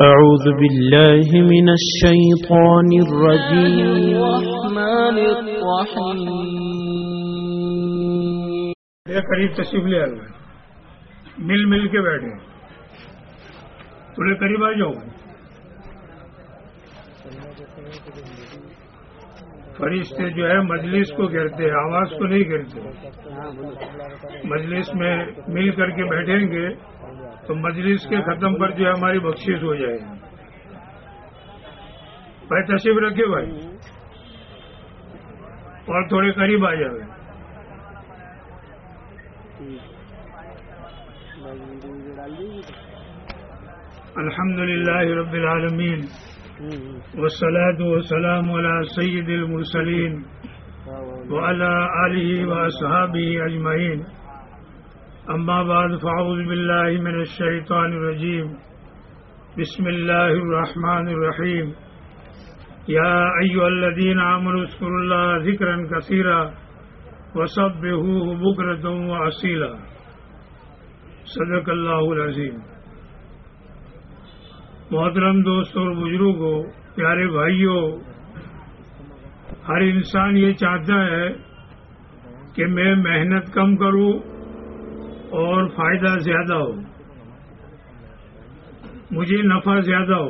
أعوذ بالله من الشيطان الرجيم. الرحمن الرحيم میرے قریب تشریف لے آئے مل مل کے بیٹھے تھوڑے قریب آ جاؤ۔ فرشتے جو ہے مجلس کو گرتے ہیں، آواز کو نہیں گرتے مجلس میں مل کر کے بیٹھیں گے۔ تو مجلس کے ختم پر جو ہے ہماری بخشش ہو جائے گی۔ بھائی تشریف رکھے بھائی۔ اور تھوڑے قریب آ جائے۔ الحمد للہ رب العالمین۔ والصلاة والسلام على سید المرسلین۔ وعلى آله وأصحابه أجمعين أما بعد، فأعوذ بالله من الشيطان الرجيم. بسم الله الرحمن الرحيم. يا أيها الذين آمنوا اذكروا الله ذكرا كثيرا وصبهوه بكرة وأصيلا. صدق الله العظيم. محترم دوستوں اور بزرگوں پیارے بھائیوں ہر انسان یہ چاہتا ہے کہ میں محنت کم کروں اور فائدہ زیادہ ہو۔ مجھے نفع زیادہ ہو۔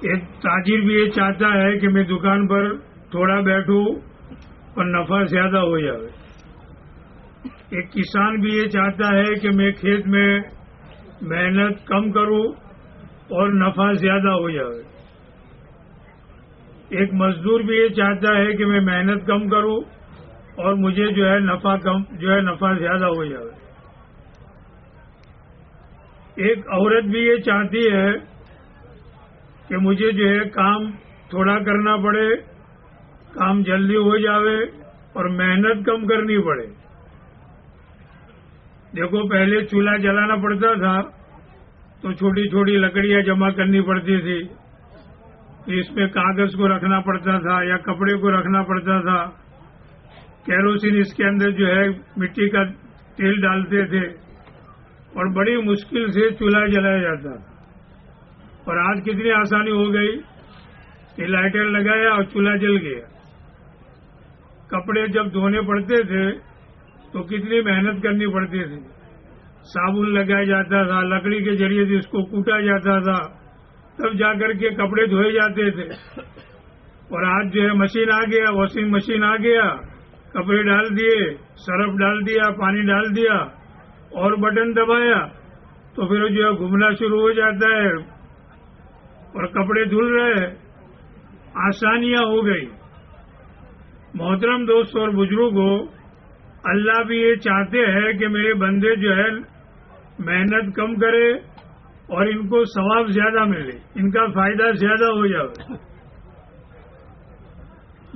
ایک تاجر بھی یہ چاہتا ہے کہ میں دکان پر تھوڑا بیٹھوں اور نفع زیادہ ہو جائے۔ ایک کسان بھی یہ چاہتا ہے کہ میں کھیت میں محنت کم کروں اور نفع زیادہ ہو جائے۔ ایک مزدور بھی یہ چاہتا ہے کہ میں محنت کم کروں اور مجھے جو ہے نفع کم، جو ہے نفع زیادہ ہو جائے۔ ایک عورت بھی یہ چاہتی ہے کہ مجھے جو ہے کام تھوڑا کرنا پڑے، کام جلدی ہو جاوے اور محنت کم کرنی پڑے۔ دیکھو، پہلے چولہا جلانا پڑتا تھا تو چھوٹی چھوٹی لکڑیاں جمع کرنی پڑتی تھی۔ اس میں کاغذ کو رکھنا پڑتا تھا یا کپڑے کو رکھنا پڑتا تھا۔ کیروسین اس کے اندر جو ہے مٹی کا تیل ڈالتے تھے اور بڑی مشکل سے چولہا جلایا جاتا تھا۔ اور آج کتنی آسانی ہو گئی کہ لائٹر لگایا اور چولہا جل گیا۔ کپڑے جب دھونے پڑتے تھے تو کتنی محنت کرنی پڑتی تھی۔ صابن لگایا جاتا تھا، لکڑی کے ذریعے سے اس کو کوٹا جاتا تھا۔ تب جا کر کے کپڑے دھوئے جاتے تھے۔ اور آج جو ہے مشین آ گیا واشنگ مشین آ گیا۔ کپڑے ڈال دیے، سرف ڈال دیا، پانی ڈال دیا، اور بٹن دبایا، تو پھر جو ہے گھومنا شروع ہو جاتا ہے، اور کپڑے دھل رہے آسانیاں ہو گئی۔ محترم دوست اور بزرگوں اللہ بھی یہ چاہتے ہیں کہ میرے بندے جو ہے، محنت کم کرے اور ان کو ثواب زیادہ ملے، ان کا فائدہ زیادہ ہو جائے۔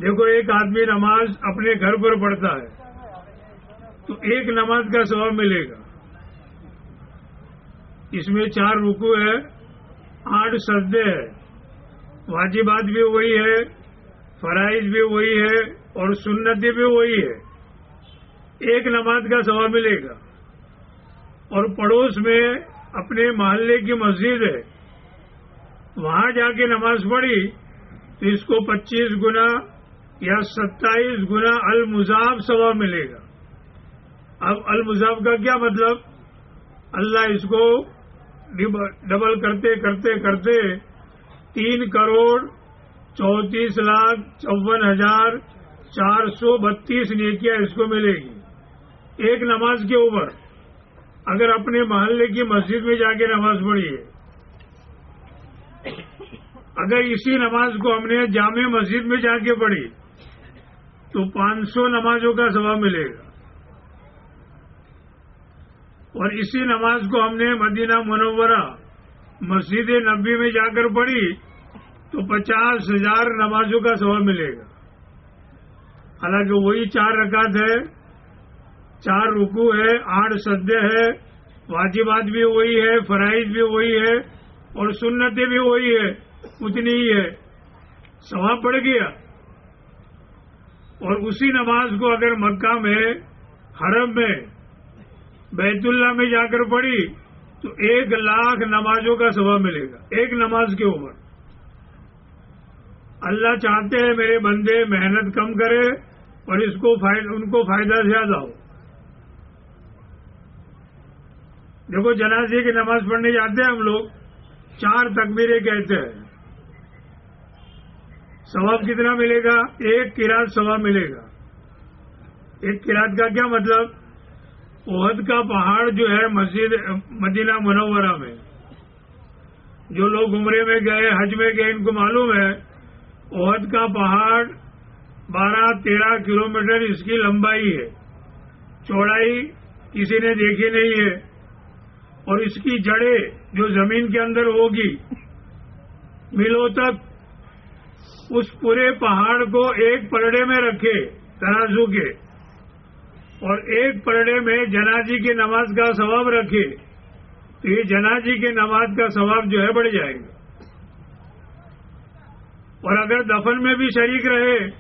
دیکھو، ایک آدمی نماز اپنے گھر پر پڑھتا ہے، تو ایک نماز کا ثواب ملے گا۔ اس میں چار رکو ہے آٹھ سجدے ہے واجبات بھی وہی ہے، فرائض بھی وہی ہے، اور سنتیں بھی وہی ہے۔ ایک نماز کا ثواب ملے گا۔ اور پڑوس میں اپنے محلے کی مسجد ہے، وہاں جا کے نماز پڑھی، تو اس کو پچیس گنا یا ستائیس گنا المضاف ثواب ملے گا۔ اب المضاف کا کیا مطلب؟ اللہ اس کو ڈبل کرتے کرتے کرتے تین کروڑ چونتیس لاکھ چون ہزار چار سو بتیس نیکیاں اس کو ملے گی۔ ایک نماز کے اوپر اگر اپنے محلے کی مسجد میں جا کے نماز پڑھی ہے اگر اسی نماز کو ہم نے جامع مسجد میں جا کے پڑھی۔ تو پانچ سو نمازوں کا ثواب ملے گا۔ اور اسی نماز کو ہم نے مدینہ منورہ، مسجد نبی میں جا کر پڑھی، تو پچاس ہزار نمازوں کا ثواب ملے گا۔ حالانکہ وہی چار رکعت ہے، چار رکو ہے، آٹھ سدے ہے واجبات بھی وہی ہے، فرائض بھی وہی ہے، اور سنتیں بھی وہی ہے، اتنی ہی ہے۔ ثواب پڑ گیا۔ اور اسی نماز کو اگر مکہ میں، حرم میں، بیت اللہ میں جا کر پڑھی، تو ایک لاکھ نمازوں کا ثواب ملے گا، ایک نماز کے اوپر اللہ چاہتے ہیں میرے بندے محنت کم کرے اور اس کو فائدہ ان کو فائدہ زیادہ ہو۔ دیکھو، جنازے کی نماز پڑھنے جاتے ہیں ہم لوگ، چار تکبیریں کہتے ہیں۔ ثواب کتنا ملے گا؟ ایک کراط ثواب ملے گا۔ ایک کراط کا کیا مطلب؟ عہد کا پہاڑ جو ہے مسجد مدینہ منورہ میں۔ جو لوگ عمرے میں گئے، حج میں گئے، ان کو معلوم ہے عہد کا پہاڑ بارہ تیرہ کلومیٹر اس کی لمبائی ہے۔ چوڑائی کسی نے دیکھی نہیں ہے۔ اور اس کی جڑیں جو زمین کے اندر ہوگی ملو تک اس پورے پہاڑ کو ایک پرڑے میں رکھے ترازو کے۔ اور ایک پرڑے میں جنازی کی نماز کا ثواب رکھے، تو یہ جنازی کی نماز کا ثواب جو ہے بڑھ جائے گا۔ اور اگر دفن میں بھی شریک رہے،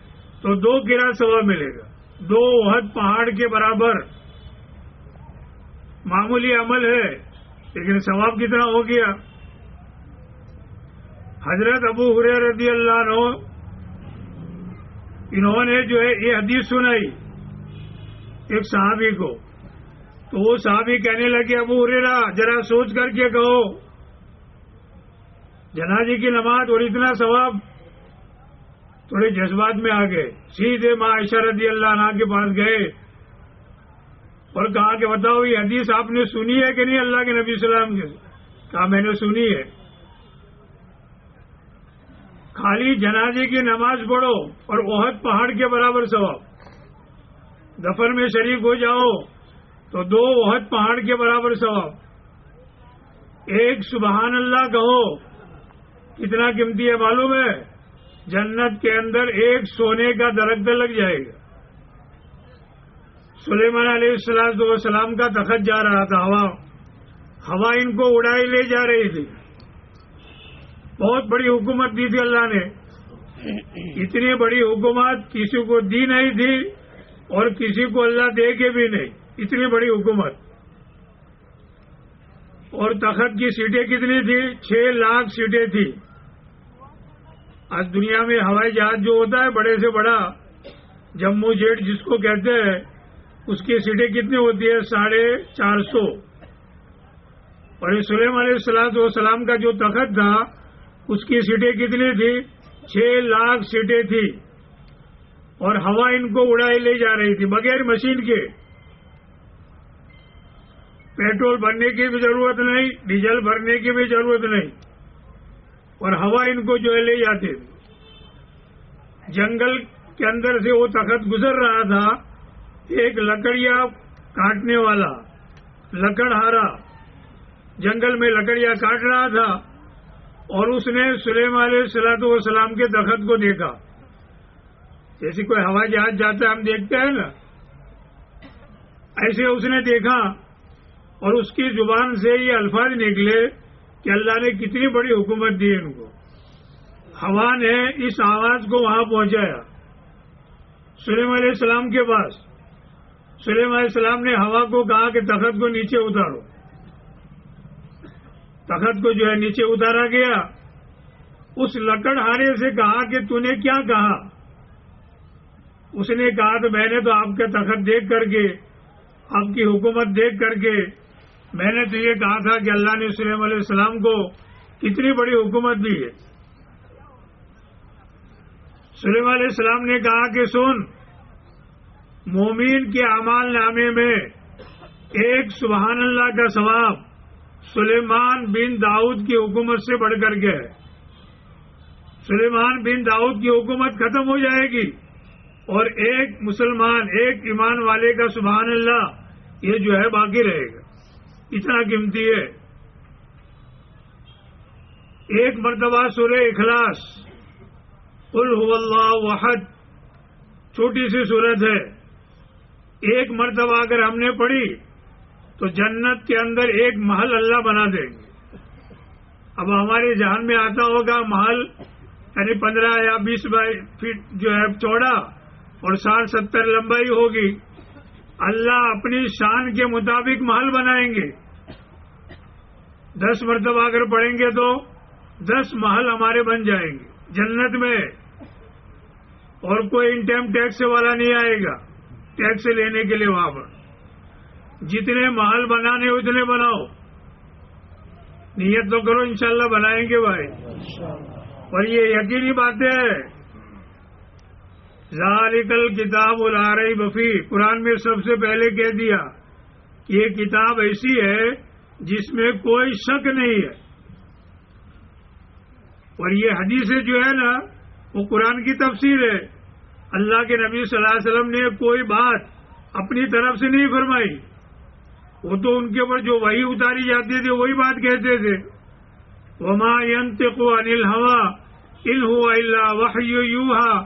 تو دو گرا ثواب ملے گا۔ دو وحد پہاڑ کے برابر۔ معمولی عمل ہے، لیکن ثواب کتنا ہو گیا؟ حضرت ابو حر رضی اللہ عنہ، انہوں نے جو ہے یہ حدیث سنائی ایک صحابی کو۔ تو وہ صحابی کہنے لگے، ابو ہریرا ذرا سوچ کر کے کہو جنازی کی نماز اور اتنا ثواب تھوڑے جذبات میں آ گئے۔ سیدھے ماں عائشہ رضی اللہ عنہ کے پاس گئے اور کہا کہ بتاؤ، یہ حدیث آپ نے سنی ہے کہ نہیں اللہ کے نبی السلام کے کہا، میں نے سنی ہے۔ خالی جنازے کی نماز پڑھو اور عہد پہاڑ کے برابر ثواب۔ دفن میں شریک ہو جاؤ تو دو عہد پہاڑ کے برابر ثواب۔ ایک سبحان اللہ کہو، کتنا قیمتی ہے معلوم ہے؟ جنت کے اندر ایک سونے کا درخت لگ جائے گا۔ سلیمان علیہ السلام والسلام کا تخت جا رہا تھا، ہوا ہوا ان کو اڑائی لے جا رہی تھی۔ بہت بڑی حکومت دی تھی اللہ نے۔ اتنی بڑی حکومت کسی کو دی نہیں تھی اور کسی کو اللہ دے کے بھی نہیں۔ اتنی بڑی حکومت۔ اور تخت کی سیٹیں کتنی تھی؟ چھ لاکھ سیٹیں تھی۔ آج دنیا میں ہوائی جہاز جو ہوتا ہے، بڑے سے بڑا، جموں جیٹ جس کو کہتے ہیں، اس کی سیٹیں کتنی ہوتی ہے ساڑھے چار سو۔ اور سلیم علیہ السلام والسلام کا جو تخت تھا اس کی سیٹیں کتنی تھی؟ چھ لاکھ سیٹیں تھی۔ اور ہوا ان کو اڑائی لے جا رہی تھی، بغیر مشین کے۔ پیٹرول بھرنے کی بھی ضرورت نہیں، ڈیزل بھرنے کی بھی ضرورت نہیں۔ اور ہوا ان کو جو ہے لے جاتے۔ تھے جنگل کے اندر سے وہ تخت گزر رہا تھا، ایک لکڑیا کاٹنے والا، لکڑہارا۔ جنگل میں لکڑیاں کاٹ رہا تھا۔ اور اس نے سلیم علیہ السلاط والسلام کے دخت کو دیکھا۔ جیسے کوئی ہوائی جہاز جاتا ہے، ہم دیکھتے ہیں نا۔ ایسے اس نے دیکھا اور اس کی زبان سے یہ الفاظ نکلے کہ اللہ نے کتنی بڑی حکومت دی ان کو۔ ہوا نے اس آواز کو وہاں پہنچایا۔ سلیم علیہ السلام کے پاس۔ سلیم علیہ السلام نے ہوا کو کہا کہ تخت کو نیچے اتارو۔ تخت کو جو ہے نیچے اتارا گیا۔ اس لکڑ ہارے سے کہا کہ تو نے کیا کہا؟ اس نے کہا تو میں نے تو آپ کا تخت دیکھ کر کے، آپ کی حکومت دیکھ کر کے میں نے تو یہ کہا تھا کہ اللہ نے سلیم علیہ السلام کو کتنی بڑی حکومت دی ہے۔ سلیم علیہ السلام نے کہا کہ سن مومین کے اعمال نامے میں ایک سبحان اللہ کا ثواب سلیمان بن داؤد کی حکومت سے بڑھ کر کے۔ ہے سلیمان بن داؤد کی حکومت ختم ہو جائے گی۔ اور ایک مسلمان، ایک ایمان والے کا سبحان اللہ، یہ جو ہے باقی رہے گا۔ اتنا قیمتی ہے۔ ایک مرتبہ سورہ اخلاص، قل هو اللہ وحد، چھوٹی سی صورت ہے۔ ایک مرتبہ اگر ہم نے پڑھی تو جنت کے اندر ایک محل اللہ بنا دیں گے۔ اب ہمارے ذہن میں آتا ہوگا محل یعنی پندرہ یا بیس بائی فٹ جو ہے چوڑا اور ساٹھ ستر لمبائی ہوگی۔ اللہ اپنی شان کے مطابق محل بنائیں گے۔ دس مرتبہ اگر پڑھیں گے تو دس محل ہمارے بن جائیں گے۔ جنت میں اور کوئی انٹیم ٹیکس والا نہیں آئے گا، ٹیکس لینے کے لیے وہاں پر۔ جتنے محل بنانے اتنے بناؤ۔ نیت تو کرو، انشاءاللہ بنائیں گے بھائی۔ اور یہ یقینی بات ہے ذالکل کتاب الارئی بفی قرآن میں سب سے پہلے کہہ دیا کہ یہ کتاب ایسی ہے جس میں کوئی شک نہیں ہے۔ اور یہ حدیث جو ہے نا، وہ قرآن کی تفسیر ہے۔ اللہ کے نبی صلی اللہ علیہ وسلم نے کوئی بات اپنی طرف سے نہیں فرمائی۔ وہ تو ان کے اوپر جو وہی اتاری جاتی تھی، وہی بات کہتے تھے۔ وما ينطق عن الهوى ان هو الا وحی یوحا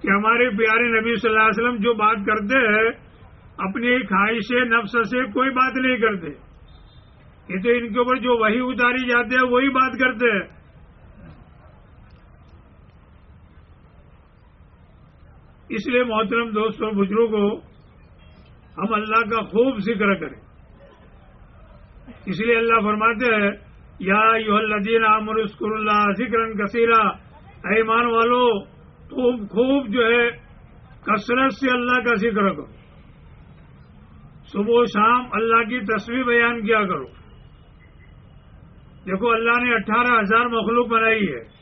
کہ ہمارے پیارے نبی صلی اللہ علیہ وسلم جو بات کرتے ہیں، اپنی خواہش نفس سے کوئی بات نہیں کرتے۔ یہ تو ان کے اوپر جو وہی اتاری جاتے ہیں وہی بات کرتے ہیں۔ اس لیے محترم دوستوں، بزرگوں، ہم اللہ کا خوب ذکر کریں۔ اس لیے اللہ فرماتے ہیں، یا یو الدین عامر اسکر اللہ ذکر کثیرہ ایمان والو، تم خوب جو ہے کثرت سے اللہ کا ذکر کرو۔ صبح و شام اللہ کی تصویر بیان کیا کرو۔ دیکھو، اللہ نے اٹھارہ ہزار مخلوق بنائی ہے۔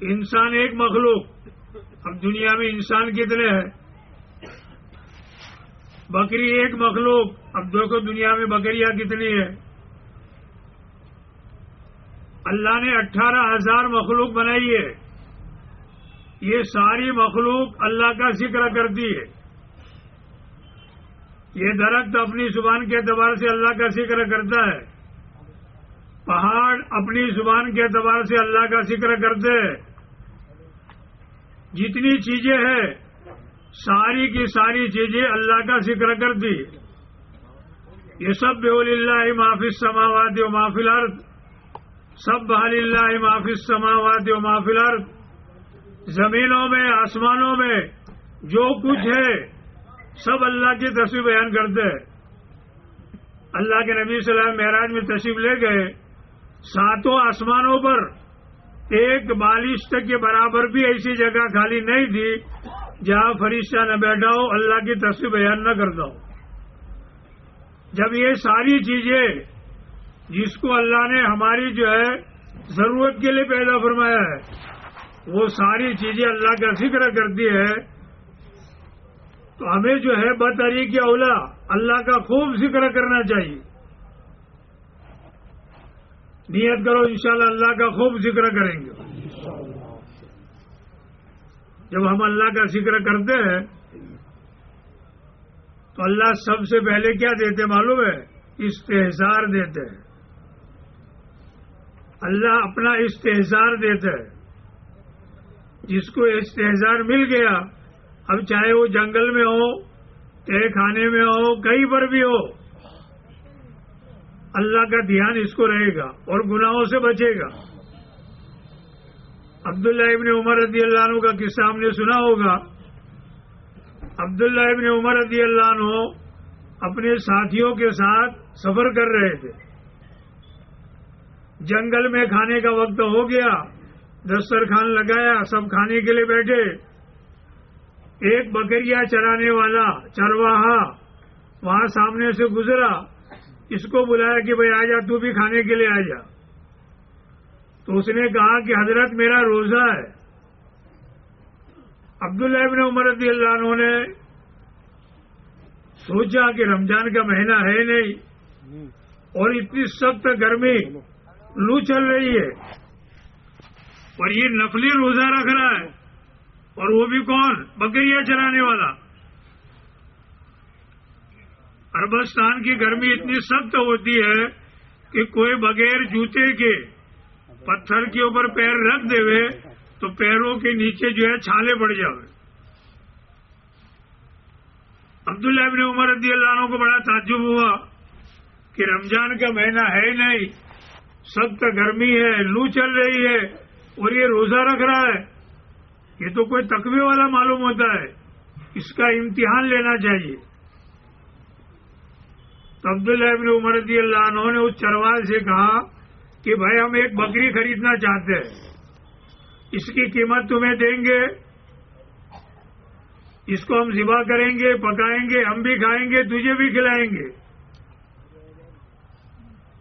انسان ایک مخلوق، اب دنیا میں انسان کتنے ہیں؟ بکری ایک مخلوق، اب دیکھو دنیا میں بکریاں کتنی ہے اللہ نے اٹھارہ ہزار مخلوق بنائی ہے۔ یہ ساری مخلوق اللہ کا ذکر کرتی ہے۔ یہ درخت اپنی زبان کے اعتبار سے اللہ کا ذکر کرتا ہے۔ پہاڑ اپنی زبان کے اعتبار سے اللہ کا ذکر کرتے ہیں۔ جتنی چیزیں ہیں ساری کی ساری چیزیں اللہ کا ذکر کرتی یہ سب بول اللہ معافی سماوات و محفل ارد سب بحال اللہ معافی سماوات و محفل ارد زمینوں میں، آسمانوں میں، جو کچھ ہے، سب اللہ کی تصویر بیان کرتے ہیں اللہ کے نبی صلی اللہ معراج میں تشریف لے گئے۔ ساتوں آسمانوں پر ایک بالش تک کے برابر بھی ایسی جگہ خالی نہیں تھی۔ جہاں فرشتہ نہ بیٹھا ہو، اللہ کی تصویر بیان نہ کرتا ہو۔ جب یہ ساری چیزیں جس کو اللہ نے ہماری جو ہے ضرورت کے لیے پیدا فرمایا ہے، وہ ساری چیزیں اللہ کا ذکر کرتی ہے، تو ہمیں جو ہے بطریق اولا اللہ کا خوب ذکر کرنا چاہیے۔ نیت کرو انشاءاللہ اللہ کا خوب ذکر کریں گے۔ جب ہم اللہ کا ذکر کرتے ہیں، تو اللہ سب سے پہلے کیا دیتے معلوم ہے؟ استحصار دیتے ہیں۔ اللہ اپنا استحصار دیتے ہیں۔ جس کو استحصار مل گیا، اب چاہے وہ جنگل میں ہو تہ خانے میں ہو، کہیں پر بھی ہو، اللہ کا دھیان اس کو رہے گا اور گناہوں سے بچے گا۔ عبداللہ ابن عمر رضی اللہ عنہ کا قصہ ہم نے سنا ہوگا۔ عبداللہ ابن عمر رضی اللہ عنہ اپنے ساتھیوں کے ساتھ سفر کر رہے تھے۔ جنگل میں کھانے کا وقت ہو گیا۔ دسترخوان لگایا، سب کھانے کے لیے بیٹھے۔ ایک بکریا چرانے والا چرواہا وہاں سامنے سے گزرا۔ اس کو بلایا کہ بھائی آ جا، تو بھی کھانے کے لیے آ جا۔ تو اس نے کہا کہ حضرت میرا روزہ ہے۔ عبداللہ ابن عمر رضی اللہ عنہ نے سوچا کہ رمضان کا مہینہ ہے نہیں اور اتنی سخت گرمی، لو چل رہی ہے۔ اور یہ نقلی روزہ رکھ رہا ہے۔ اور وہ بھی کون؟ بکریاں چلانے والا۔ اربستان کی گرمی اتنی سخت ہوتی ہے کہ کوئی بغیر جوتے کے پتھر کے اوپر پیر رکھ دے تو پیروں کے نیچے جو ہے چھالے پڑ جائے عبداللہ ابن عمر رضی اللہ عنہ کو بڑا تعجب ہوا کہ رمضان کا مہینہ ہے نہیں سخت گرمی ہے، لو چل رہی ہے اور یہ روزہ رکھ رہا ہے۔ یہ تو کوئی تقوی والا معلوم ہوتا ہے، اس کا امتحان لینا چاہیے۔ تو عبداللہ ابن عمر رضی اللہ عنہ نے اس چرواہ سے کہا کہ بھائی ہم ایک بکری خریدنا چاہتے ہیں۔ اس کی قیمت تمہیں دیں گے۔ اس کو ہم ذبح کریں گے، پکائیں گے، ہم بھی کھائیں گے، تجھے بھی کھلائیں گے۔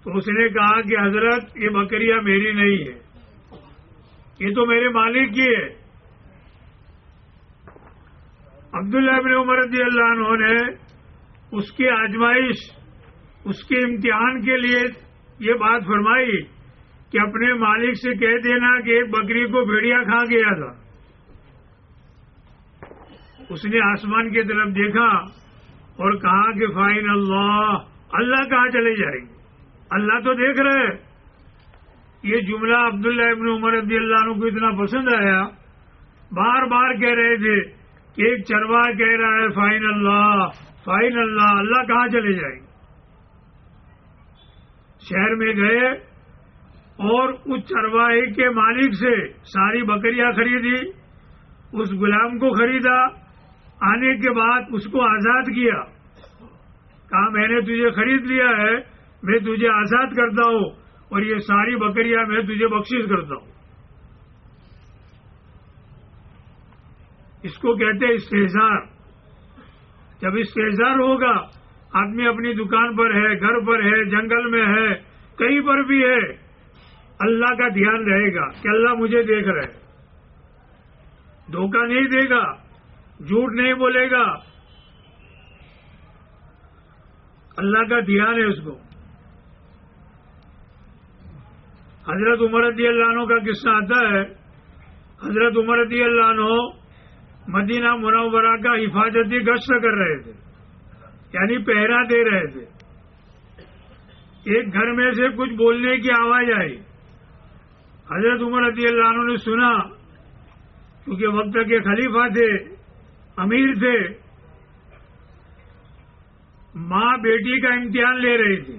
تو اس نے کہا کہ حضرت، یہ بکریاں میری نہیں ہے یہ تو میرے مالک کی ہے عبداللہ بن عمر رضی اللہ عنہ نے اس کی آزمائش، اس کے امتحان کے لیے یہ بات فرمائی۔ کہ اپنے مالک سے کہہ دینا کہ ایک بکری کو بھیڑیا کھا گیا تھا۔ اس نے آسمان کی طرف دیکھا اور کہا کہ فائن اللہ اللہ کہاں چلے جائیں گے اللہ تو دیکھ رہے یہ جملہ عبداللہ ابن عمر رضی اللہ عنہ کو اتنا پسند آیا۔ بار بار کہہ رہے تھے کہ ایک چروا کہہ رہا ہے، فائن اللہ فائن اللہ اللہ کہاں چلے جائیں شہر میں گئے۔ اور اس چرواہے کے مالک سے ساری بکریاں خریدی، اس غلام کو خریدا، آنے کے بعد اس کو آزاد کیا۔ کہا، میں نے تجھے خرید لیا ہے، میں تجھے آزاد کرتا ہوں اور یہ ساری بکریاں میں تجھے بخشش کرتا ہوں۔ اس کو کہتے ہیں استحصار جب استحصار ہوگا، آدمی اپنی دکان پر ہے، گھر پر ہے، جنگل میں ہے، کہیں پر بھی ہے اللہ کا دھیان رہے گا کہ اللہ مجھے دیکھ رہے دھوکہ نہیں دے گا، جھوٹ نہیں بولے گا۔ اللہ کا دھیان ہے اس کو۔ حضرت عمر رضی اللہ عنہ کا قصہ آتا ہے۔ حضرت عمر رضی اللہ عنہ مدینہ منورہ کا حفاظتی گشت کر رہے تھے یعنی پہرا دے رہے تھے۔ ایک گھر میں سے کچھ بولنے کی آواز آئی۔ حضرت عمر رضی اللہ عنہ نے سنا، کیونکہ وقت کے خلیفہ تھے، امیر تھے، ماں بیٹی کا امتحان لے رہی تھی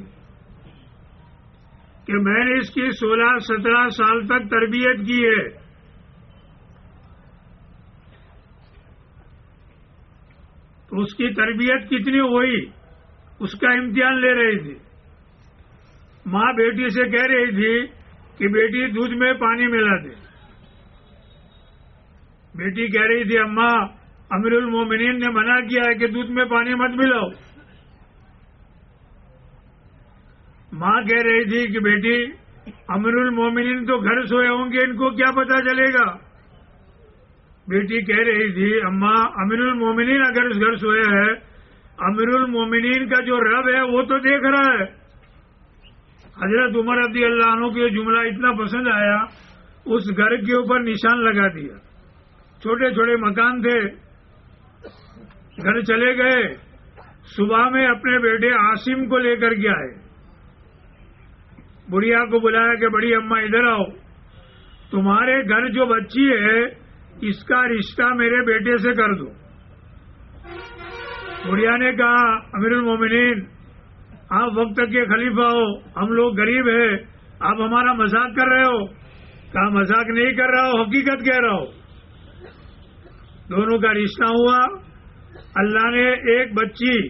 کہ میں نے اس کی سولہ، سترہ سال تک تربیت کی ہے۔ تو اس کی تربیت کتنی ہوئی؟ اس کا امتحان لے رہی تھی۔ ماں بیٹی سے کہہ رہی تھی کہ بیٹی دودھ میں پانی ملا دے۔ بیٹی کہہ رہی تھی، اماں، امیر المومنین نے منع کیا ہے کہ دودھ میں پانی مت ملاؤ۔ ماں کہہ رہی تھی کہ بیٹی، امیر المومنین تو گھر سوئے ہوں گے، ان کو کیا پتا چلے گا۔ بیٹی کہہ رہی تھی، اماں، امیر المومنین اگر اس گھر سوئے ہے، امیر المومنین کا جو رب ہے وہ تو دیکھ رہا ہے۔ حضرت عمر رضی اللہ عنہ کو یہ جملہ اتنا پسند آیا، اس گھر کے اوپر نشان لگا دیا۔ چھوٹے چھوٹے مکان تھے، گھر چلے گئے، صبح میں اپنے بیٹے آسم کو لے کر کے آئے۔ بڑھیا کو بلایا کہ، بڑی اما ادھر آؤ۔ تمہارے گھر جو بچی ہے، اس کا رشتہ میرے بیٹے سے کر دو۔ بڑھیا نے کہا، امیر المومنین آپ وقت کے خلیفہ ہو، ہم لوگ غریب ہیں، آپ ہمارا مذاق کر رہے ہو۔ کہا، مذاق نہیں کر رہا ہو، حقیقت کہہ رہا ہو۔ دونوں کا رشتہ ہوا۔ اللہ نے ایک بچی،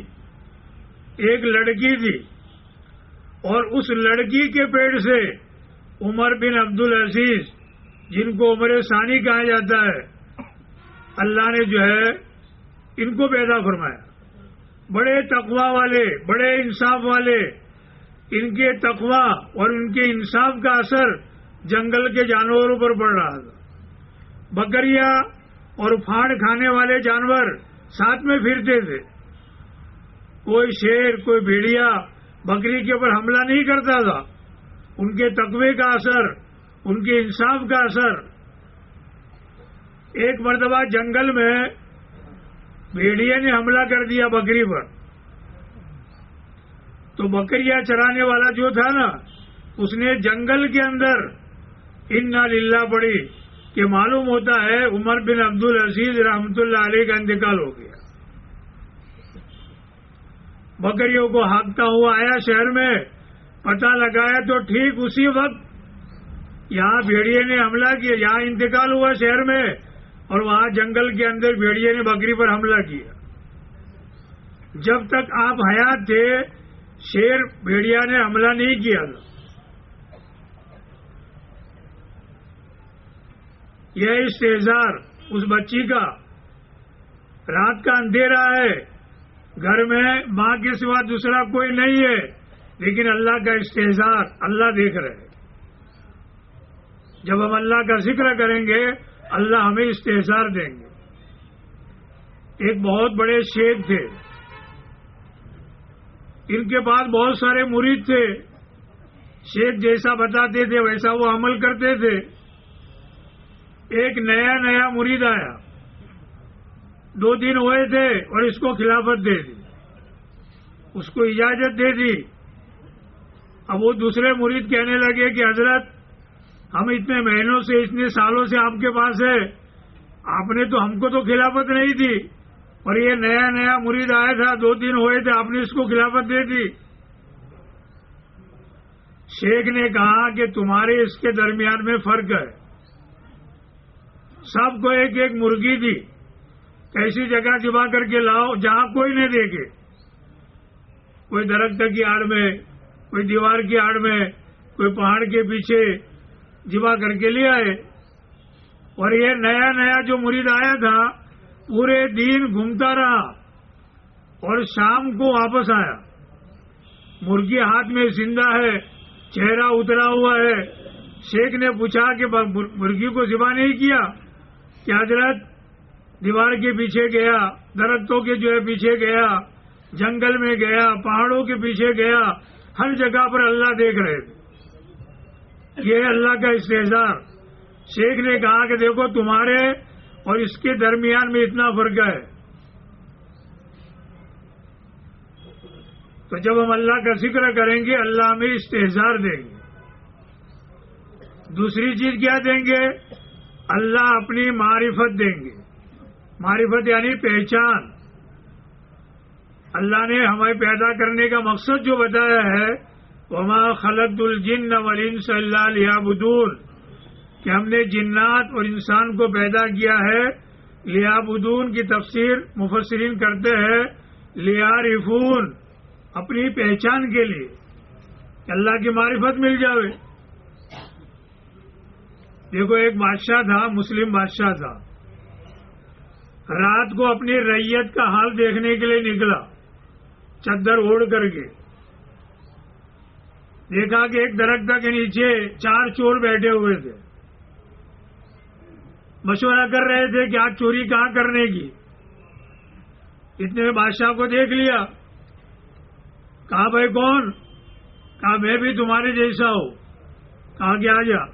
ایک لڑکی تھی اور اس لڑکی کے پیڑ سے عمر بن عبد العزیز جن کو عمر ثانی کہا جاتا ہے، اللہ نے جو ہے ان کو پیدا فرمایا۔ بڑے تقوا والے، بڑے انصاف والے، ان کے تقوا اور ان کے انصاف کا اثر جنگل کے جانوروں پر پڑ رہا تھا۔ بکریاں اور پھاڑ کھانے والے جانور ساتھ میں پھرتے تھے۔ کوئی شیر، کوئی بھیڑیا بکری کے اوپر حملہ نہیں کرتا تھا۔ ان کے تقوی کا اثر، ان کے انصاف کا اثر۔ ایک مرتبہ جنگل میں بھیڑیا نے حملہ کر دیا بکری پر۔ تو بکریاں چرانے والا جو تھا نا، اس نے جنگل کے اندر ان للہ پڑی کہ معلوم ہوتا ہے عمر بن عبد العزیز رحمت اللہ علیہ کا انتقال ہو گیا۔ بکریوں کو ہانکتا ہوا آیا شہر میں، پتہ لگایا تو ٹھیک اسی وقت یہاں بھیڑیے نے حملہ کیا، یہاں انتقال ہوا شہر میں۔ اور وہاں جنگل کے اندر بھیڑیے نے بکری پر حملہ کیا۔ جب تک آپ حیات تھے، شیر بھیڑیا نے حملہ نہیں کیا تھا۔ یہ استحزار اس بچی کا۔ رات کا اندھیرا ہے۔ گھر میں ماں کے سوا دوسرا کوئی نہیں ہے۔ لیکن اللہ کا استحزار اللہ دیکھ رہے جب ہم اللہ کا ذکر کریں گے اللہ ہمیں استحصار دیں گے۔ ایک بہت بڑے شیخ تھے۔ ان کے پاس بہت سارے مرید تھے۔ شیخ جیسا بتاتے تھے، ویسا وہ عمل کرتے تھے۔ ایک نیا نیا مرید آیا۔ دو دن ہوئے تھے اور اس کو خلافت دے دی۔ اس کو اجازت دے دی۔ اب وہ دوسرے مرید کہنے لگے کہ حضرت ہم اتنے مہینوں سے، اتنے سالوں سے آپ کے پاس ہے آپ نے تو ہم کو تو خلافت نہیں دی اور یہ نیا نیا مرید آیا تھا، دو دن ہوئے تھے، آپ نے اس کو خلافت دے دی۔ شیخ نے کہا کہ تمہارے اس کے درمیان میں فرق ہے۔ سب کو ایک ایک مرغی دی۔ ایسی جگہ جبا کر کے لاؤ، جہاں کوئی نہیں دیکھے۔ کوئی درخت کی آڑ میں، کوئی دیوار کی آڑ میں، کوئی پہاڑ کے پیچھے۔ جبا کر کے لے آئے۔ اور یہ نیا نیا جو مرید آیا تھا، پورے دن گھومتا رہا۔ اور شام کو واپس آیا۔ مرغی ہاتھ میں زندہ ہے، چہرہ اترا ہوا ہے۔ شیخ نے پوچھا کہ مرغی کو ذبح نہیں کیا؟ کیا حضرت دیوار کے پیچھے گیا، درختوں کے جو ہے پیچھے گیا، جنگل میں گیا، پہاڑوں کے پیچھے گیا، ہر جگہ پر اللہ دیکھ رہے تھے۔ یہ اللہ کا استحصار شیخ نے کہا کہ دیکھو تمہارے اور اس کے درمیان میں اتنا فرق ہے۔ تو جب ہم اللہ کا ذکر کریں گے، اللہ ہمیں استحصار دیں گے۔ دوسری چیز کیا دیں گے؟ اللہ اپنی معرفت دیں گے۔ معرفت یعنی پہچان۔ اللہ نے ہمیں پیدا کرنے کا مقصد جو بتایا ہے وما خلط الجن والانس اللہ لیا بدون کہ ہم نے جنات اور انسان کو پیدا کیا ہے لیا بدون کی تفسیر مفسرین کرتے ہیں۔ لیا رفون اپنی پہچان کے لیے۔ اللہ کی معرفت مل جاوے۔ دیکھو، ایک بادشاہ تھا، مسلم بادشاہ تھا۔ رات کو اپنی ریت کا حال دیکھنے کے لیے نکلا۔ چدر اوڑھ کر کے۔ دیکھا کہ ایک درخت کے نیچے چار چور بیٹھے ہوئے تھے۔ مشورہ کر رہے تھے کہ آج چوری کہاں کرنے کی۔ اتنے بادشاہ کو دیکھ لیا۔ کہا، بھائی کون؟ کہا، میں بھی تمہارے جیسا ہوں۔ کہا کہ، آ جا۔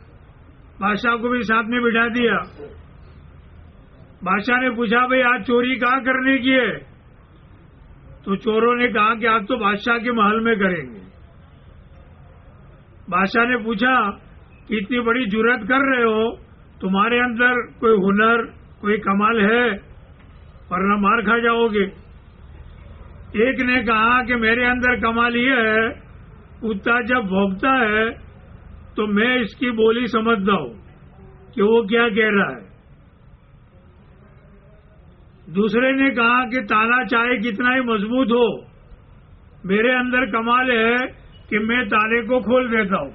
بادشاہ کو بھی ساتھ میں بٹھا دیا۔ بادشاہ نے پوچھا، بھائی، آج چوری کہاں کرنے کی ہے؟ تو چوروں نے کہا کہ، آج تو بادشاہ کے محل میں کریں گے۔ بادشاہ نے پوچھا کہ اتنی بڑی جرت کر رہے ہو؟ تمہارے اندر کوئی ہنر، کوئی کمال ہے؟ ورنہ مار کھا جاؤ گے. ایک نے کہا کہ، میرے اندر کمال یہ ہے، کتا جب بھوکتا ہے، تو میں اس کی بولی سمجھتا ہوں کہ وہ کیا کہہ رہا ہے. دوسرے نے کہا کہ، تالا چاہے کتنا ہی مضبوط ہو، میرے اندر کمال ہے کہ میں تالے کو کھول دیتا ہوں۔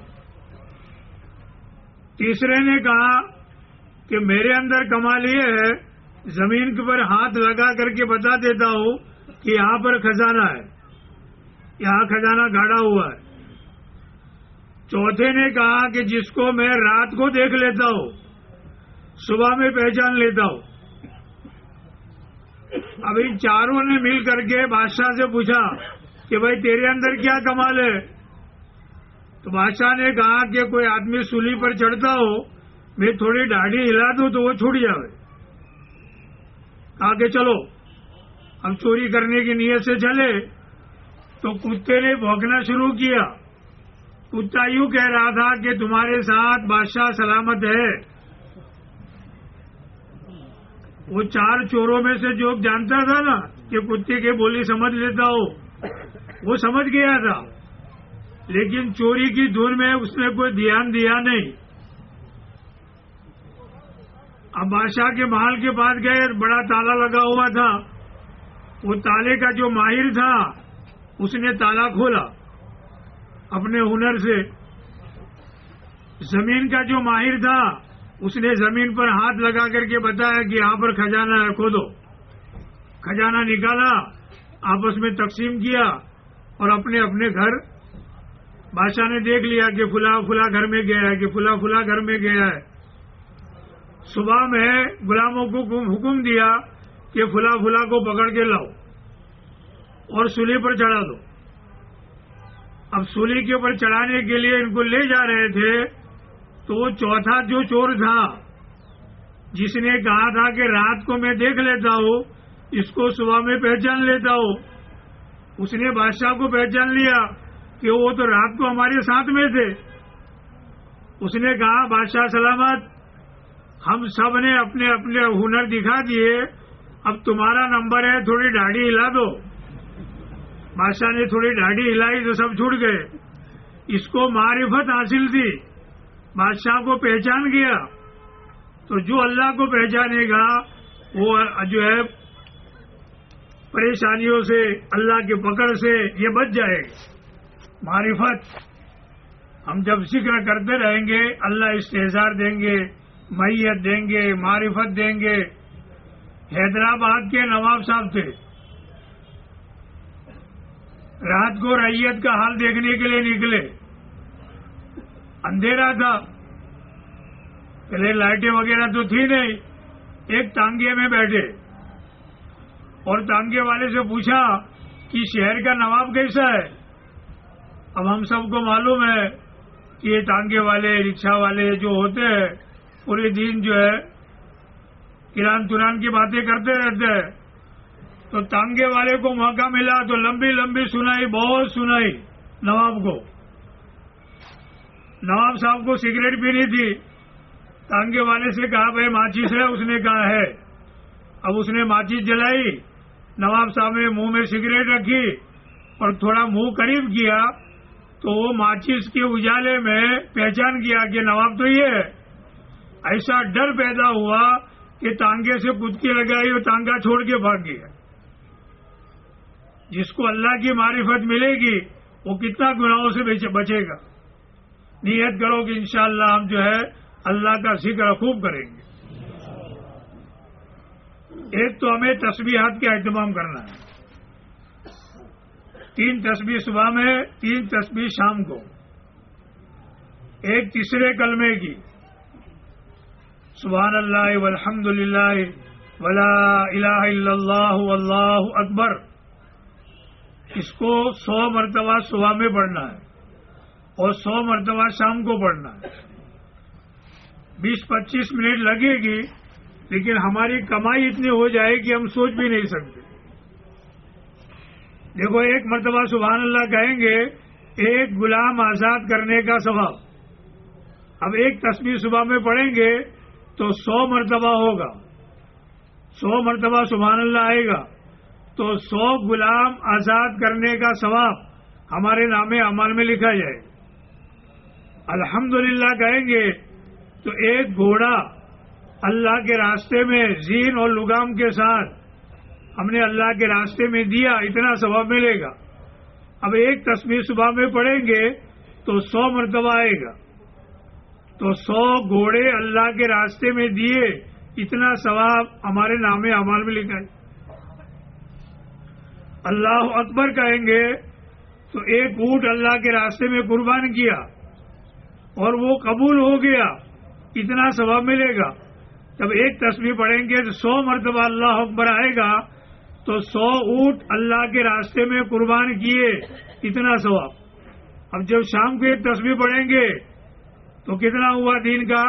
تیسرے نے کہا کہ میرے اندر کمال یہ ہے، زمین کے اوپر ہاتھ لگا کر کے بتا دیتا ہوں کہ یہاں پر خزانہ ہے۔ یہاں خزانہ گاڑا ہوا ہے۔ چوتھے نے کہا کہ جس کو میں رات کو دیکھ لیتا ہوں، صبح میں پہچان لیتا ہوں۔ اب ان چاروں نے مل کر کے بادشاہ سے پوچھا کہ بھائی تیرے اندر کیا کمال ہے؟ تو بادشاہ نے کہا کہ کوئی آدمی سولی پر چڑھتا ہو، میں تھوڑی ڈاڑھی ہلا دوں تو وہ چھوٹ جائے کہا کہ چلو، ہم چوری کرنے کی نیت سے چلے۔ تو کتے نے بھونکنا شروع کیا۔ کتا یوں کہہ رہا تھا کہ تمہارے ساتھ بادشاہ سلامت ہے۔ وہ چار چوروں میں سے جو جانتا تھا نا کہ کتے کے بولی سمجھ لیتا ہو، وہ سمجھ گیا تھا۔ لیکن چوری کی دھن میں اس نے کوئی دھیان دیا نہیں۔ اب بادشاہ کے محل کے پاس گئے، بڑا تالا لگا ہوا تھا۔ وہ تالے کا جو ماہر تھا، اس نے تالا کھولا اپنے ہنر سے۔ زمین کا جو ماہر تھا، اس نے زمین پر ہاتھ لگا کر کے بتایا کہ یہاں پر خزانہ ہے کھودو خزانہ نکالا، آپس میں تقسیم کیا اور اپنے اپنے گھر بادشاہ نے دیکھ لیا کہ فلا فلا گھر میں گیا ہے، کہ فلا فلا گھر میں گیا ہے۔ صبح میں غلاموں کو حکم دیا کہ فلا فلا کو پکڑ کے لاؤ اور سولی پر چڑھا دو۔ اب سولی کے اوپر چڑھانے کے لیے ان کو لے جا رہے تھے تو وہ چوتھا جو چور تھا، جس نے کہا تھا کہ رات کو میں دیکھ لیتا ہوں، اس کو صبح میں پہچان لیتا ہوں۔ اس نے بادشاہ کو پہچان لیا۔ کہ وہ تو رات کو ہمارے ساتھ میں تھے۔ اس نے کہا، بادشاہ سلامت، ہم سب نے اپنے اپنے ہنر دکھا دیے۔ اب تمہارا نمبر ہے، تھوڑی ڈاڑی ہلا دو۔ بادشاہ نے تھوڑی ڈاڑی ہلائی تو سب چھوٹ گئے۔ اس کو معرفت حاصل تھی۔ بادشاہ کو پہچان گیا۔ تو جو اللہ کو پہچانے گا، وہ جو ہے، پریشانیوں سے، اللہ کے پکڑ سے یہ بچ جائے۔ گا معرفت۔ ہم جب ذکر کرتے رہیں گے، اللہ استحصار دیں گے، میت دیں گے، معرفت دیں گے۔ حیدرآباد کے نواب صاحب تھے۔ رات کو ریت کا حال دیکھنے کے لیے نکلے۔ اندھیرا تھا۔ پہلے لائٹیں وغیرہ تو تھی نہیں، ایک تانگے میں بیٹھے۔ اور تانگے والے سے پوچھا کہ شہر کا نواب کیسا ہے؟ اب ہم سب کو معلوم ہے کہ یہ ٹانگے والے، رکشا والے جو ہوتے ہیں، پورے دن جو ہے کران تران کی باتیں کرتے رہتے ہیں۔ تو تانگے والے کو موقع ملا تو لمبی لمبی سنائی، بہت سنائی نواب کو۔ نواب صاحب کو سگریٹ پینی تھی۔ تانگے والے سے کہا، بھائی ماچیس ہے، اس نے کہا ہے۔ اب اس نے ماچیس جلائی۔ نواب صاحب نے منہ میں سگریٹ رکھی اور تھوڑا منہ قریب کیا۔ تو وہ ماچیس کے اجالے میں پہچان کیا کہ نواب تو یہ ہے۔ ایسا ڈر پیدا ہوا کہ ٹانگے سے کدکی لگائی اور ٹانگا چھوڑ کے بھاگ گیا۔ جس کو اللہ کی معرفت ملے گی، وہ کتنا گناہوں سے بچے گا۔ نیت کرو کہ انشاءاللہ ہم جو ہے اللہ کا ذکر خوب کریں گے۔ ایک تو ہمیں تصویرات کا اہتمام کرنا ہے۔ تین تصویر صبح میں، تین تصویر شام کو۔ ایک تیسرے کلمے کی۔ سبحان اللہ والحمد للہ ولا الہ الا اللہ واللہ اکبر۔ اس کو سو مرتبہ صبح میں پڑھنا ہے اور سو مرتبہ شام کو پڑھنا ہے۔ بیس پچیس منٹ لگے گی، لیکن ہماری کمائی اتنی ہو جائے کہ ہم سوچ بھی نہیں سکتے۔ دیکھو، ایک مرتبہ سبحان اللہ کہیں گے، ایک غلام آزاد کرنے کا سبب۔ اب ایک تصویر صبح میں پڑھیں گے تو سو مرتبہ ہوگا۔ سو مرتبہ سبحان اللہ آئے گا۔ تو سو غلام آزاد کرنے کا ثواب ہمارے نام عمل میں لکھا جائے۔ الحمدللہ کہیں گے تو ایک گھوڑا اللہ کے راستے میں زین اور لگام کے ساتھ ہم نے اللہ کے راستے میں دیا، اتنا ثواب ملے گا۔ اب ایک تصویر صبح میں پڑھیں گے تو سو مرتبہ آئے گا۔ تو سو گھوڑے اللہ کے راستے میں دیے، اتنا ثواب ہمارے نام امال میں لکھا ہے۔ اللہ اکبر کہیں گے، تو ایک اونٹ اللہ کے راستے میں قربان کیا اور وہ قبول ہو گیا، اتنا ثواب ملے گا۔ جب ایک تصویر پڑھیں گے تو سو مرتبہ اللہ اکبر آئے گا تو سو اونٹ اللہ کے راستے میں قربان کیے اتنا ثواب؟ اب جب شام کو ایک تصویر پڑھیں گے، تو کتنا ہوا دین کا؟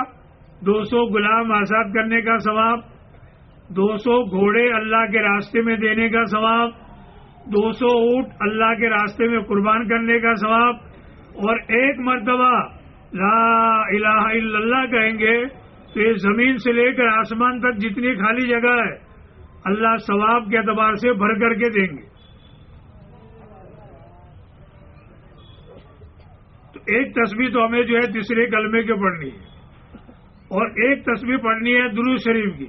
دو سو غلام آزاد کرنے کا ثواب، دو سو گھوڑے اللہ کے راستے میں دینے کا ثواب، دو سو اونٹ اللہ کے راستے میں قربان کرنے کا ثواب، اور ایک مرتبہ لا الہ الا اللہ کہیں گے، تو یہ زمین سے لے کر آسمان تک جتنی خالی جگہ ہے اللہ ثواب کے اعتبار سے بھر کر کے دیں گے۔ تو ایک تصویر تو ہمیں جو ہے تیسرے کلمے کے پڑھنی ہے۔ اور ایک تصویر پڑھنی ہے درو شریف کی۔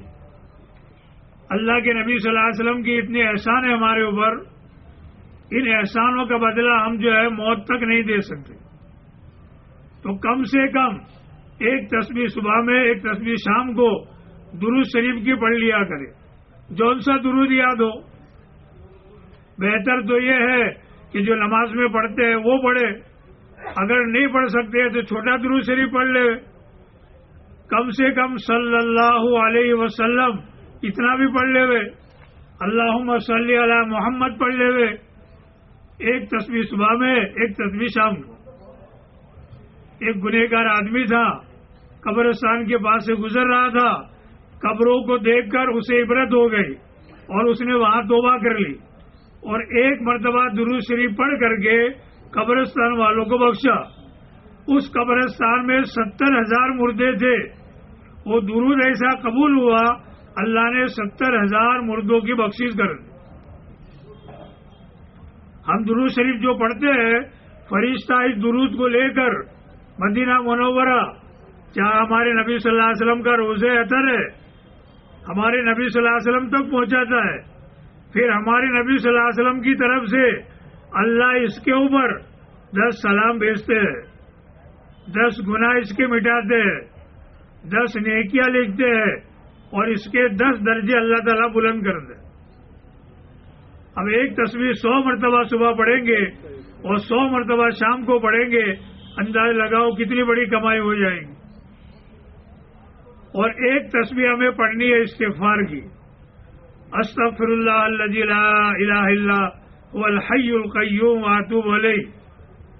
اللہ کے نبی صلی اللہ علیہ وسلم کی اتنے احسان ہے ہمارے اوپر۔ ان احسانوں کا بدلہ ہم جو ہے موت تک نہیں دے سکتے۔ تو کم سے کم ایک تصویر صبح میں، ایک تصویر شام کو درود شریف کی پڑھ لیا کرے۔ جون سا درود یاد ہو۔ بہتر تو یہ ہے کہ جو نماز میں پڑھتے ہیں وہ پڑھے۔ اگر نہیں پڑھ سکتے تو چھوٹا درود شریف پڑھ لے۔ کم سے کم صلی اللہ علیہ وسلم اتنا بھی پڑھ لے۔ اللہ صلی علی محمد پڑھ لے۔ ایک تصویر صبح میں، ایک تصویر شام کو۔ ایک گنہگار آدمی تھا، قبرستان کے پاس سے گزر رہا تھا۔ قبروں کو دیکھ کر اسے عبرت ہو گئی اور اس نے وہاں توبہ کر لی اور ایک مرتبہ درو شریف پڑھ کر کے قبرستان والوں کو بخشا۔ اس قبرستان میں ستر ہزار مردے تھے۔ وہ درود ایسا قبول ہوا، اللہ نے ستر ہزار مردوں کی بخشش کر دی۔ ہم درود شریف جو پڑھتے ہیں، فرشتہ اس درود کو لے کر مدینہ منورہ، جہاں ہمارے نبی صلی اللہ علیہ وسلم کا روزے اطر ہے ہمارے نبی صلی اللہ علیہ وسلم تک پہنچاتا ہے۔ پھر ہمارے نبی صلی اللہ علیہ وسلم کی طرف سے اللہ اس کے اوپر دس سلام بھیجتے ہیں۔ دس گنا اس کے مٹاتے ہیں۔ دس نیکیاں لکھتے ہیں اور اس کے دس درجے اللہ تعالیٰ بلند کر دیں۔ اب ایک تصویر سو مرتبہ صبح پڑھیں گے اور سو مرتبہ شام کو پڑھیں گے۔ انداز لگاؤ کتنی بڑی کمائی ہو جائے گی۔ اور ایک تصویر ہمیں پڑھنی ہے استغفار کی۔ استغفر اللہ اللہ الہ اللہ الحی القیوم آتو بولے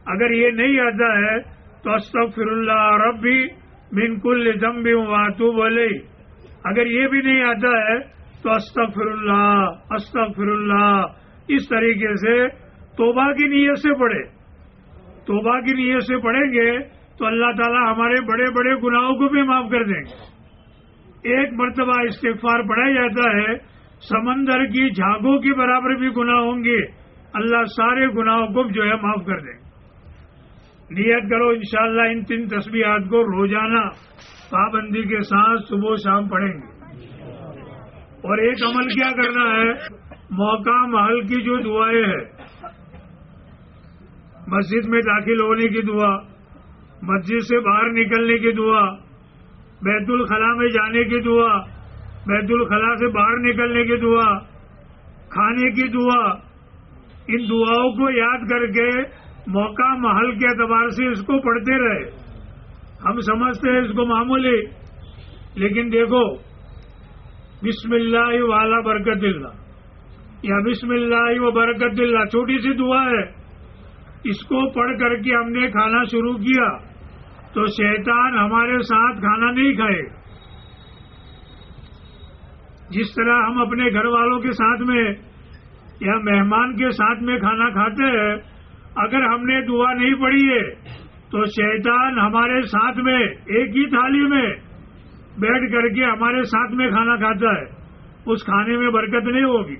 اگر یہ نہیں آتا ہے تو استغفر اللہ ربی من کل ذنب واتو بولے اگر یہ بھی نہیں آتا ہے تو استغفر اللہ استغفر اللہ اس طریقے سے توبہ کی نیت سے پڑھے توبہ کی نیت سے پڑھیں گے تو اللہ تعالیٰ ہمارے بڑے بڑے گناہوں کو بھی معاف کر دیں گے۔ ایک مرتبہ استغفار پڑھا جاتا ہے، سمندر کی جھاگوں کے برابر بھی گناہ ہوں گے۔ اللہ سارے گناہوں کو جو ہے معاف کر دیں نیت کرو انشاءاللہ ان تین تصویرات کو روزانہ پابندی کے ساتھ صبح شام پڑھیں گے۔ اور ایک عمل کیا کرنا ہے؟ موقع محل کی جو دعائیں ہیں۔ مسجد میں داخل ہونے کی دعا، مسجد سے باہر نکلنے کی دعا۔ بیت الخلاء میں جانے کی دعا، بیت الخلاء سے باہر نکلنے کی دعا، کھانے کی دعا، ان دعاؤں کو یاد کر کے موقع محل کے اعتبار سے اس کو پڑھتے رہے۔ ہم سمجھتے ہیں اس کو معمولی، لیکن دیکھو، بسم اللہ والا برکت اللہ۔ یا بسم اللہ و برکت اللہ، چھوٹی سی دعا ہے۔ اس کو پڑھ کر کے ہم نے کھانا شروع کیا۔ تو شیطان ہمارے ساتھ کھانا نہیں کھائے۔ جس طرح ہم اپنے گھر والوں کے ساتھ میں یا مہمان کے ساتھ میں کھانا کھاتے ہیں، اگر ہم نے دعا نہیں پڑھی ہے، تو شیطان ہمارے ساتھ میں، ایک ہی تھالی میں بیٹھ کر کے ہمارے ساتھ میں کھانا کھاتا ہے۔ اس کھانے میں برکت نہیں ہوگی۔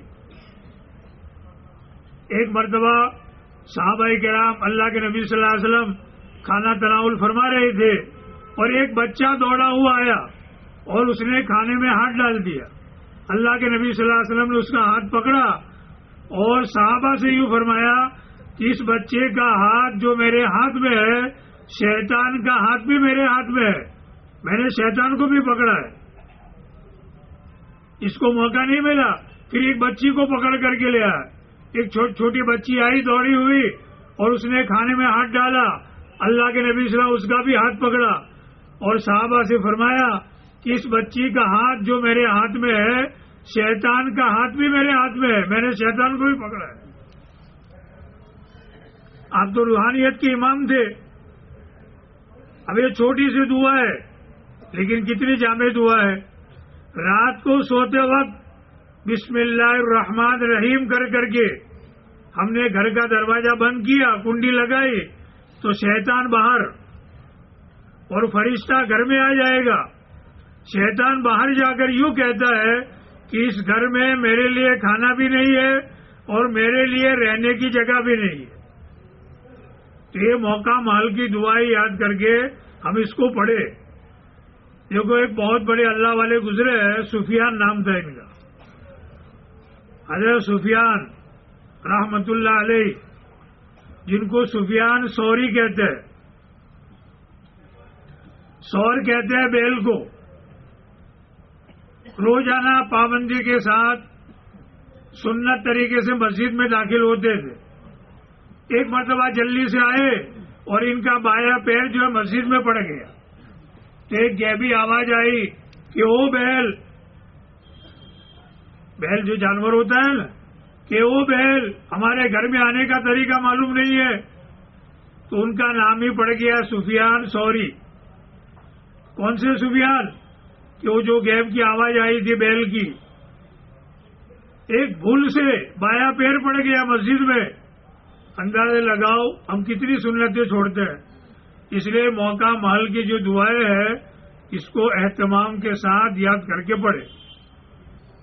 ایک مرتبہ صحابہ کرام اللہ کے نبی صلی اللہ علیہ وسلم کھانا تناول فرما رہے تھے اور ایک بچہ دوڑا ہوا آیا اور اس نے کھانے میں ہاتھ ڈال دیا۔ اللہ کے نبی صلی اللہ علیہ وسلم نے اس کا ہاتھ پکڑا اور صحابہ سے یوں فرمایا کہ اس بچے کا ہاتھ جو میرے ہاتھ میں ہے، شیطان کا ہاتھ بھی میرے ہاتھ میں ہے۔ میں نے شیطان کو بھی پکڑا ہے۔ اس کو موقع نہیں ملا۔ پھر ایک بچی کو پکڑ کر کے لیا ایک چھوٹی بچی آئی، دوڑی ہوئی اور اس نے کھانے میں ہاتھ ڈالا۔ اللہ کے نبی صلاح اس کا بھی ہاتھ پکڑا اور صحابہ سے فرمایا کہ اس بچی کا ہاتھ جو میرے ہاتھ میں ہے، شیطان کا ہاتھ بھی میرے ہاتھ میں ہے، میں نے شیطان کو بھی پکڑا ہے۔ آپ تو روحانیت کے امام تھے۔ اب یہ چھوٹی سی دعا ہے، لیکن کتنی جامع دعا ہے۔ رات کو سوتے وقت بسم اللہ الرحمن رحیم کر کر کے ہم نے گھر کا دروازہ بند کیا، کنڈی لگائی۔ تو شیطان باہر اور فرشتہ گھر میں آ جائے گا۔ شیطان باہر جا کر یوں کہتا ہے کہ اس گھر میں میرے لیے کھانا بھی نہیں ہے اور میرے لیے رہنے کی جگہ بھی نہیں ہے۔ تو یہ موقع مال کی دعائیں یاد کر کے ہم اس کو پڑھے۔ دیکھو، ایک بہت بڑے اللہ والے گزرے ہیں، سفیان نام تھا ان کا۔ حضرت سفیان رحمت اللہ علیہ۔ جن کو سفیان سوری کہتے ہیں۔ سور کہتے ہیں بیل کو۔ روزانہ پابندی کے ساتھ سنت طریقے سے مسجد میں داخل ہوتے تھے۔ ایک مرتبہ جلدی سے آئے اور ان کا بایا پیر جو ہے مسجد میں پڑ گیا۔ تو ایک گیبی آواز آئی کہ وہ بیل بیل جو جانور ہوتا ہے نا کہ وہ بیل ہمارے گھر میں آنے کا طریقہ معلوم نہیں ہے، تو ان کا نام ہی پڑ گیا سفیان سوری۔ کون سے سفیان؟ کہ وہ جو گیب کی آواز آئی تھی بیل کی۔ ایک بھول سے بایا پیر پڑ گیا مسجد میں۔ اندازے لگاؤ، ہم کتنی سنتیں چھوڑتے ہیں۔ اس لیے موقع محل کی جو دعائیں ہیں، اس کو اہتمام کے ساتھ یاد کر کے پڑھے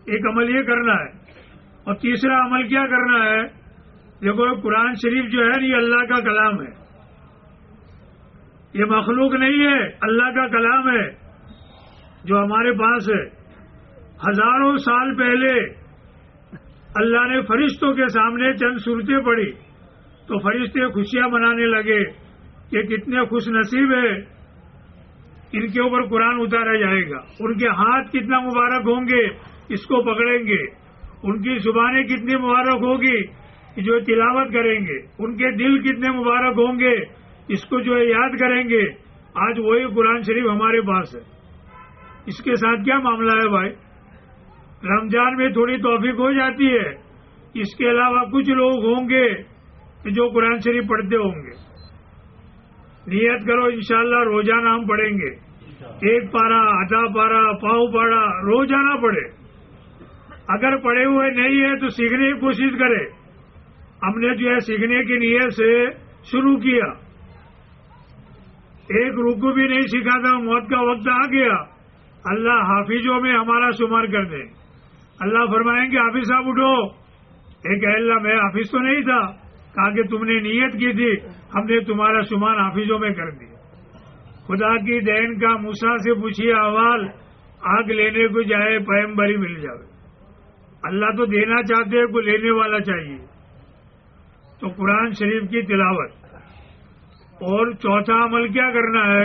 ایک عمل یہ کرنا ہے اور تیسرا عمل کیا کرنا ہے؟ دیکھو، قرآن شریف جو ہے یہ اللہ کا کلام ہے۔ یہ مخلوق نہیں ہے، اللہ کا کلام ہے، جو ہمارے پاس ہے۔ ہزاروں سال پہلے اللہ نے فرشتوں کے سامنے چند صورتیں پڑھی۔ تو فرشتے خوشیاں منانے لگے کہ کتنے خوش نصیب ہے ان کے اوپر قرآن اتارا جائے گا۔ ان کے ہاتھ کتنا مبارک ہوں گے، اس کو پکڑیں گے۔ ان کی زبانیں کتنی مبارک ہوگی جو تلاوت کریں گے ان کے دل کتنے مبارک ہوں گے اس کو جو ہے یاد کریں گے۔ آج وہی قرآن شریف ہمارے پاس ہے۔ اس کے ساتھ کیا معاملہ ہے بھائی؟ رمضان میں تھوڑی توفیق ہو جاتی ہے۔ اس کے علاوہ کچھ لوگ ہوں گے جو قرآن شریف پڑھتے ہوں گے۔ نیت کرو انشاءاللہ روزانہ ہم پڑھیں گے۔ ایک پارا آدھا پارا پاؤ پاڑا روزانہ پڑھے اگر پڑھے ہوئے نہیں ہے تو سیکھنے کی کوشش کرے۔ ہم نے جو ہے سیکھنے کی نیت سے شروع کیا۔ ایک رکو بھی نہیں سیکھا تھا، موت کا وقت آ گیا۔ اللہ حافظوں میں ہمارا شمار کر دیں اللہ فرمائیں گے، حافظ صاحب اٹھو۔ ایک اللہ، میں حافظ تو نہیں تھا، کہا کہ تم نے نیت کی تھی، ہم نے تمہارا شمار حافظوں میں کر دیا۔ خدا کی دین کا موسا سے پوچھیے احوال، آگ لینے کو جائے پیمبری مل جائے۔ اللہ تو دینا چاہتے ہیں کو لینے والا چاہیے۔ تو قرآن شریف کی تلاوت۔ اور چوتھا عمل کیا کرنا ہے؟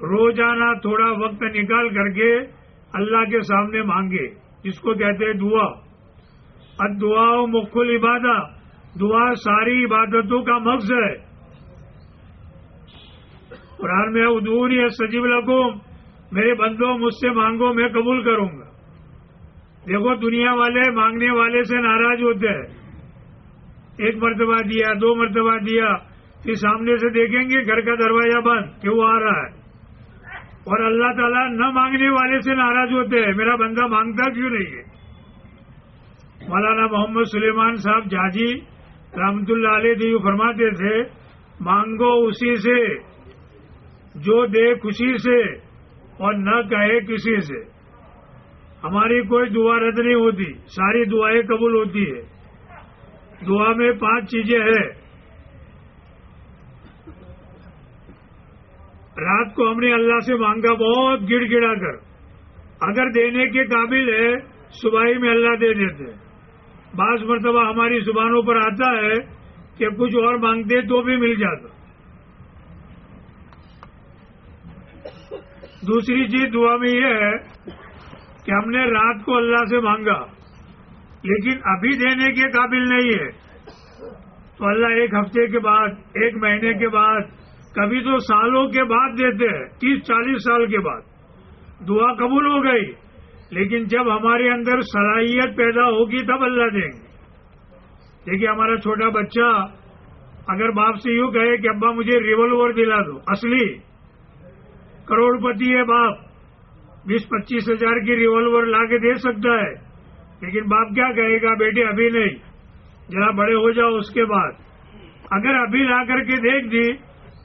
روزانہ تھوڑا وقت نکال کر کے اللہ کے سامنے مانگے، جس کو کہتے ہیں دعا۔ اب دعا مخل عبادت دعا ساری عبادتوں کا مقصد ہے۔ قرآن میں ادور یا سجیب لگوں میرے بندوں مجھ سے مانگو، میں قبول کروں گا۔ دیکھو، دنیا والے مانگنے والے سے ناراض ہوتے ہیں۔ ایک مرتبہ دیا، دو مرتبہ دیا، پھر سامنے سے دیکھیں گے گھر کا دروازہ بند کہ وہ آ رہا ہے؟ اور اللہ تعالیٰ نہ مانگنے والے سے ناراض ہوتے ہیں۔ میرا بندہ مانگتا کیوں نہیں ہے؟ مولانا محمد سلیمان صاحب جاجی رحمت اللہ علیہ دیو فرماتے تھے، مانگو اسی سے، جو دے خوشی سے، اور نہ کہے کسی سے۔ ہماری کوئی دعا رد نہیں ہوتی، ساری دعائیں قبول ہوتی ہے دعا میں پانچ چیزیں ہیں۔ رات کو ہم نے اللہ سے مانگا بہت گڑ گڑا کر۔ اگر دینے کے قابل ہے، صبح میں اللہ دے دیتے بعض مرتبہ ہماری زبانوں پر آتا ہے کہ کچھ اور مانگتے تو بھی مل جاتا۔ دوسری چیز دعا میں یہ ہے کہ ہم نے رات کو اللہ سے مانگا، لیکن ابھی دینے کے قابل نہیں ہے۔ تو اللہ ایک ہفتے کے بعد، ایک مہینے کے بعد، کبھی تو سالوں کے بعد دیتے ہیں، تیس، چالیس سال کے بعد۔ دعا قبول ہو گئی، لیکن جب ہمارے اندر صلاحیت پیدا ہوگی تب اللہ دیں گے۔ دیکھیے، ہمارا چھوٹا بچہ اگر باپ سے یوں کہے کہ ابا مجھے ریوالور دلا دو، اصلی کروڑ پتی ہے باپ۔ بیس پچیس ہزار کی ریوالور لا کے دے سکتا ہے۔ لیکن باپ کیا کہے گا؟ بیٹے، ابھی نہیں۔ ذرا بڑے ہو جاؤ اس کے بعد۔ اگر ابھی لا کر کے دیکھ دی،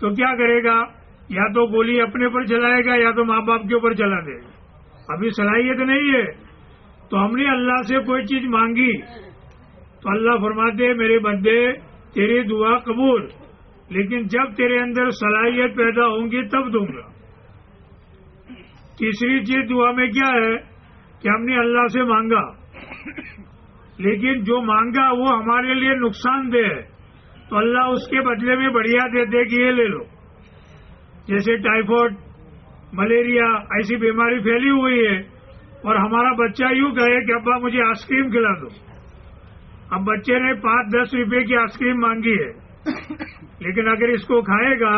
تو کیا کرے گا؟ یا تو گولی اپنے پر چلائے گا یا تو ماں باپ کے اوپر چلا دے گا۔ ابھی صلاحیت نہیں ہے۔ تو ہم نے اللہ سے کوئی چیز مانگی۔ تو اللہ فرماتے، میرے بندے، تیری دعا قبول۔ لیکن جب تیرے اندر صلاحیت پیدا ہوں گی، تب دوں گا۔ تیسری چیز دعا میں کیا ہے کہ ہم نے اللہ سے مانگا، لیکن جو مانگا وہ ہمارے لیے نقصان دہ ہے۔ تو اللہ اس کے بدلے میں بڑھیا دیتے کہ یہ لے لو۔ جیسے ٹائیفائڈ ملیریا، ایسی بیماری پھیلی ہوئی ہے اور ہمارا بچہ یوں کہے کہ ابا مجھے آئس کریم کھلا دو۔ اب بچے نے پانچ دس روپے کی آئس کریم مانگی ہے، لیکن اگر اس کو کھائے گا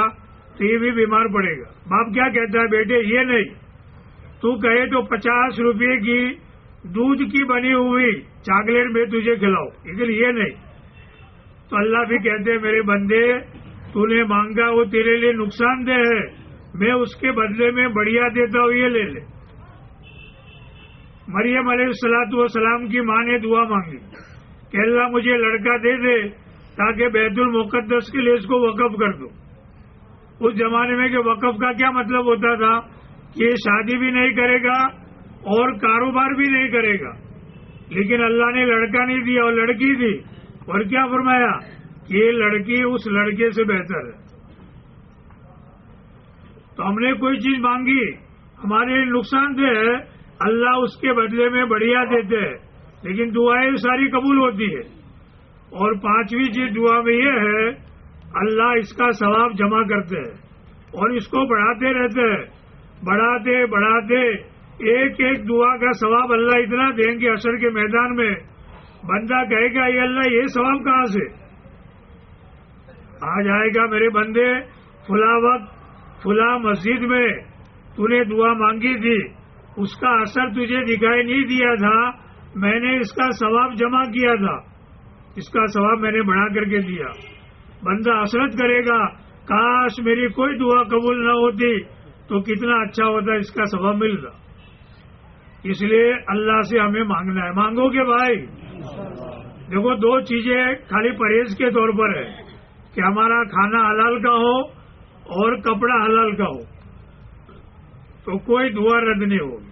تو یہ بھی بیمار پڑے گا۔ باپ کیا کہتا ہے بیٹے، یہ نہیں۔ تو کہے تو پچاس روپے کی دودھ کی بنی ہوئی چاکلیٹ میں تجھے کھلاؤ۔ لیکن یہ نہیں۔ تو اللہ بھی کہتے ہیں، میرے بندے، تو نے مانگا، وہ تیرے لیے نقصان دہ ہے۔ میں اس کے بدلے میں بڑھیا دیتا ہوں، یہ لے لے۔ مریم علیہ السلاۃ والسلام کی ماں نے دعا مانگی کہ اللہ مجھے لڑکا دے دے تاکہ بیت المقدس کے لیے اس کو وقف کر دو۔ اس زمانے میں کہ وقف کا کیا مطلب ہوتا تھا؟ یہ شادی بھی نہیں کرے گا اور کاروبار بھی نہیں کرے گا۔ لیکن اللہ نے لڑکا نہیں دیا، اور لڑکی دی اور کیا فرمایا؟ کہ یہ لڑکی اس لڑکے سے بہتر ہے۔ تو ہم نے کوئی چیز مانگی۔ ہمارے نقصان دہ ہے۔ اللہ اس کے بدلے میں بڑھیا دیتے ہیں۔ لیکن دعائیں ساری قبول ہوتی ہے اور پانچویں چیز دعا میں یہ ہے، اللہ اس کا ثواب جمع کرتے ہیں اور اس کو بڑھاتے رہتے ہیں۔ بڑھاتے بڑھاتے ایک ایک دعا کا ثواب اللہ اتنا دیں گے اثر کے میدان میں۔ بندہ کہے گا یہ اللہ، یہ ثواب کہاں سے؟ آ جائے گا میرے بندے فلا وقت فلا مسجد میں۔ تو نے دعا مانگی تھی۔ اس کا اثر تجھے دکھائی نہیں دیا تھا۔ میں نے اس کا ثواب جمع کیا تھا۔ اس کا ثواب میں نے بڑھا کر کے دیا۔ بندہ اثرت کرے گا، کاش میری کوئی دعا قبول نہ ہوتی۔ تو کتنا اچھا ہوتا اس کا ثواب ملتا۔ اس لیے اللہ سے ہمیں مانگنا ہے۔ مانگو گے بھائی، دیکھو دو چیزیں خالی پرہیز کے طور پر ہے کہ ہمارا کھانا حلال کا ہو اور کپڑا حلال کا ہو۔ تو کوئی دعا رد نہیں ہوگی۔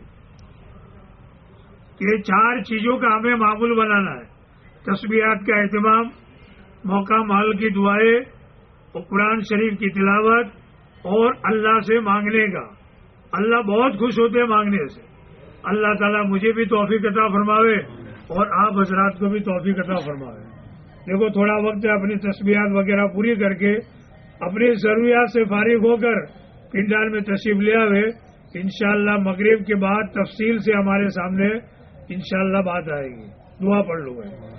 یہ چار چیزوں کا ہمیں معمول بنانا ہے۔ تصویرات کا اہتمام، موقع محل کی دعائیں اور قرآن شریف کی تلاوت۔ اور اللہ سے مانگنے کا۔ اللہ بہت خوش ہوتے ہیں مانگنے سے۔ اللہ تعالیٰ مجھے بھی توفیق عطا فرماوے اور آپ حضرات کو بھی توفیق عطا فرماوے۔ دیکھو، تھوڑا وقت اپنی تصویرات وغیرہ پوری کر کے اپنی ضروریات سے فارغ ہو کر پنڈال میں تشریف لے آئے انشاءاللہ مغرب کے بعد تفصیل سے ہمارے سامنے انشاءاللہ بات آئے گی۔ دعا پڑھ لوں گے